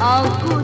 阿古。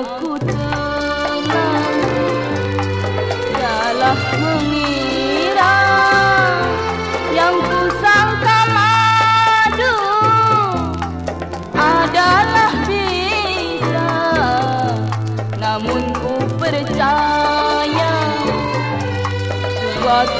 aku tenang. Dalam mengira Yang ku sangka madu Adalah bisa Namun ku percaya Suatu